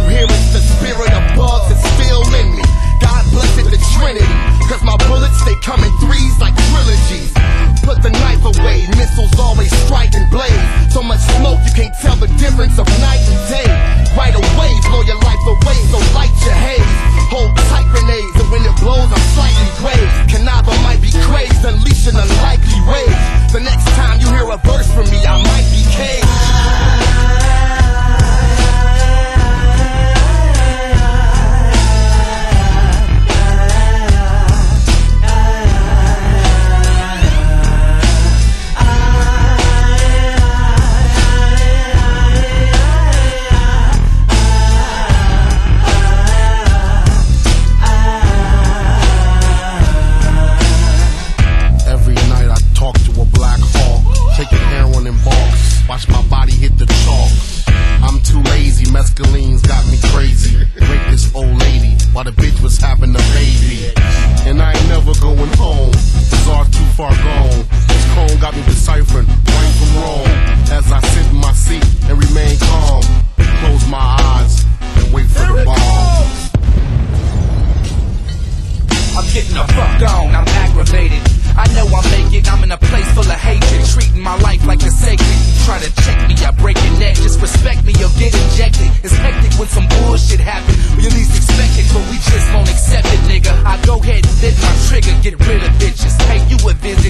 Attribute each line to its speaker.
Speaker 1: you hear
Speaker 2: is the spirit of bugs that's still in me. God bless it, the Trinity. Cause my bullets, they come in threes like trilogies. Put the
Speaker 3: knife away, missiles always strike and blaze. So much smoke, you can't tell the difference of night and day. Right away, blow your life away, so I break your neck. Just respect me, you'll get injected. It's hectic when some bullshit happen. When you least expect it, but we just won't accept it, nigga. I go ahead and lift my trigger, get rid of bitches. Pay you a visit.